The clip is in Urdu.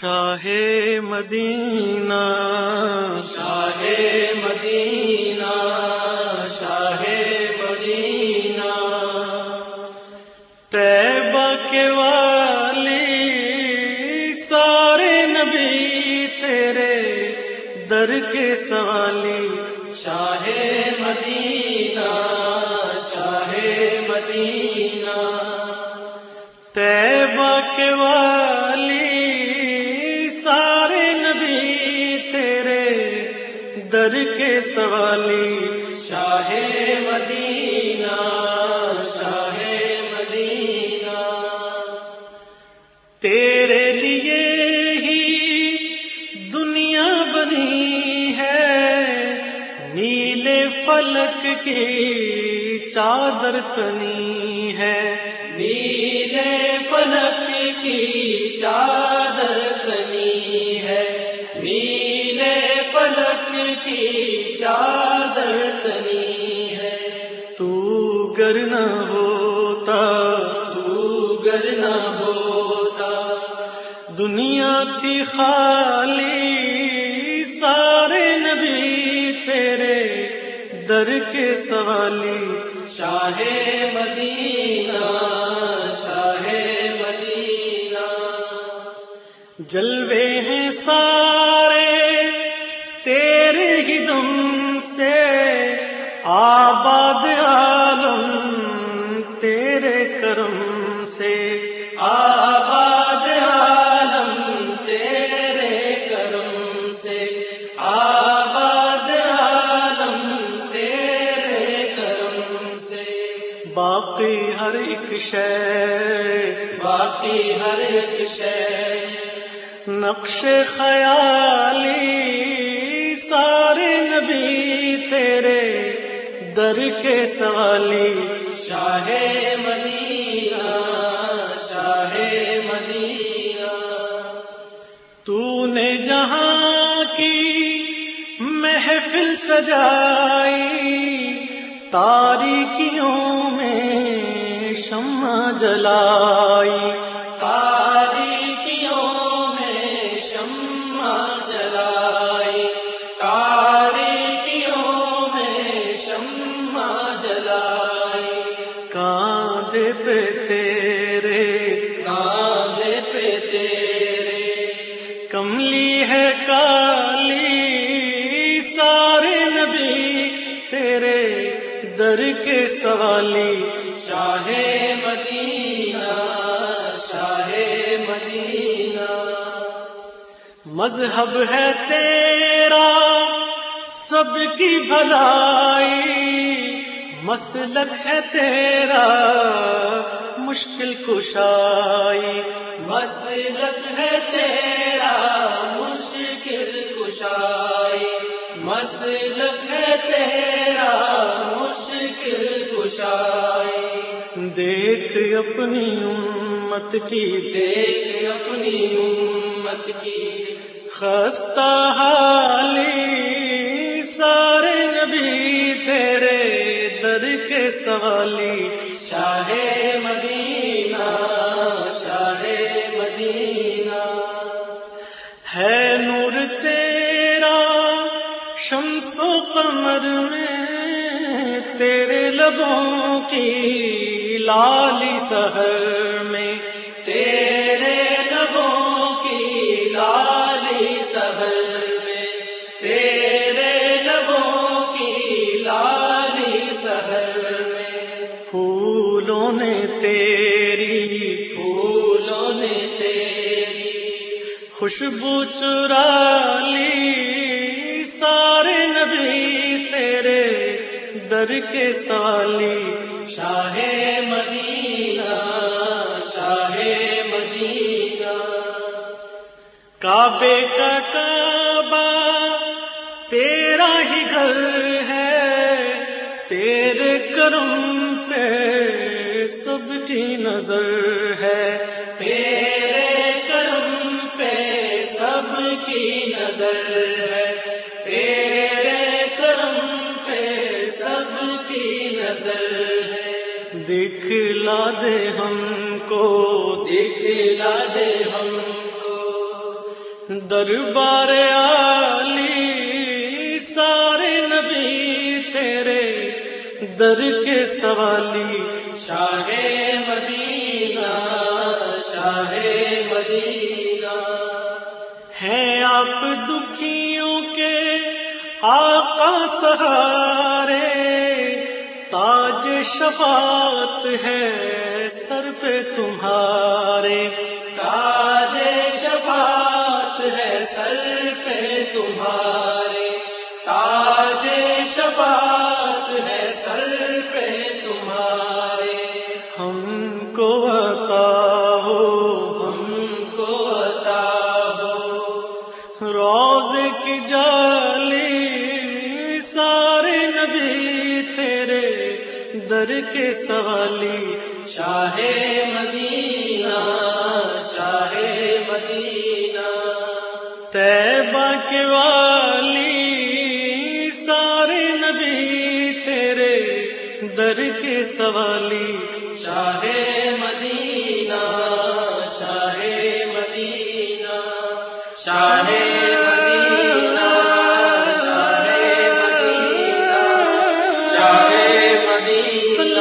شاہ مدینہ شاہ مدینہ شاہ مدینہ۔ تیبہ کے والی سارے نبی تیرے در کے سوالی شاہ مدینہ شاہ مدینہ۔ تیبہ کے والی سوالی، شاہ مدینہ شاہ مدینہ۔ تیرے لیے ہی دنیا بنی ہے، نیلے فلک کی چادر تنی ہے۔ نیلے پلک کی چادر تنی ہے، نیلے پلک کی چادر تنی ہے۔ تو گر نہ ہوتا۔ تو گر نہ ہوتا۔ دنیا تھی خالی سارے نبی تیرے در کے سوالی۔ شاہ مدینہ شاہ مدینہ۔ جلوے ہیں سارے آباد عالم تیرے کرم سے۔ آباد عالم تیرے کرم سے۔ آباد عالم تیرے کرم سے۔ باقی ہر ایک شے۔ باقی ہر ایک شے۔ نقش خیالی سارے نبی تیرے۔ در کے سوالی شاہ مدینہ شاہ مدینہ۔ تو نے جہاں کی محفل سجائی تاریکیوں میں شمع جلائی۔ جلائی کاندھے پہ تیرے۔ کاندھے پہ تیرے۔ کملی ہے کالی سارے نبی تیرے در کے سوالی۔ شاہ مدینہ شاہ مدینہ۔ مذہب ہے تیرا سب کی بھلائی۔ مسلک ہے تیرا مشکل کشائی۔ مسلک ہے تیرا مشکل کشائی۔ مسلک ہے تیرا مشکل کشائی۔ دیکھ اپنی امت کی دیکھ اپنی امت کی۔ خستہ حالی سارے نبی سوالی۔ شاہ مدینہ شاہ مدینہ۔ ہے نور تیرا، شمس و قمر میں تیرے لبوں کی لالی سہر میں۔ تیری پھولوں نے تیری خوشبو چرا لی۔ سارے نبی تیرے در کے سوالی شاہ مدینہ شاہ مدینہ۔ کعبے کا کعبہ تیرا ہی گھر ہے۔ تیرے کرم پہ سب کی نظر ہے۔ تیرے کرم پہ سب کی نظر ہے۔ تیرے کرم پہ سب کی نظر ہے۔ دکھلا دے ہم کو۔ دکھلا دے ہم کو۔ دربار علی در کے سوالی۔ شاہ مدینہ شاہ مدینہ۔ ہیں آپ دکھیوں کے آقا سہارے۔ تاج شفاعت ہے سر پہ تمہارے۔ تاج شفاعت ہے سر پہ تمہارے۔ سر پہ تمہارے۔ ہم کو عطا ہو۔ ہم کو عطا ہو۔ روز کی جالی سارے نبی تیرے در کے سوالی۔ شاہ مدینہ۔ سوالی۔ شاہ مدینہ شاہ مدینہ شاہ مدینہ شاہ مدینہ